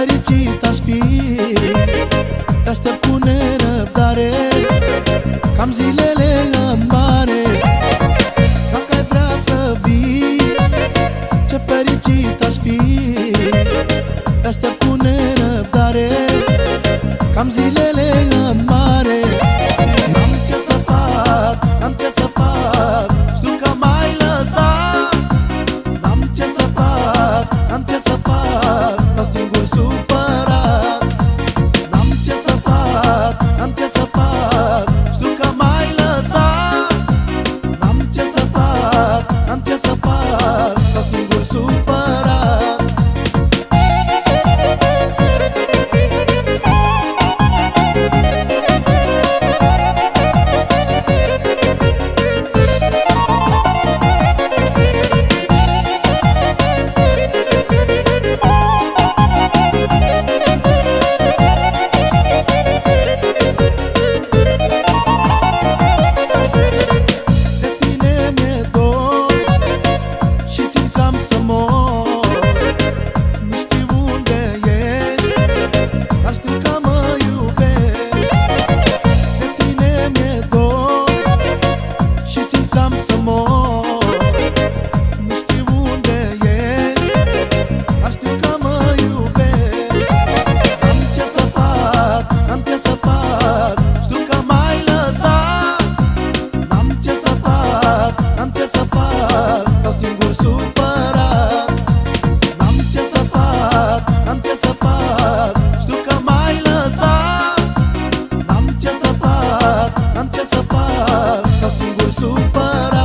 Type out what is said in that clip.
fericit aș fi. Te aștept cu nerăbdare Cam zilele în mare. Dacă ai vrea să vii Ce fericit aș fi. Te aștept cu nerăbdare Cam zilele para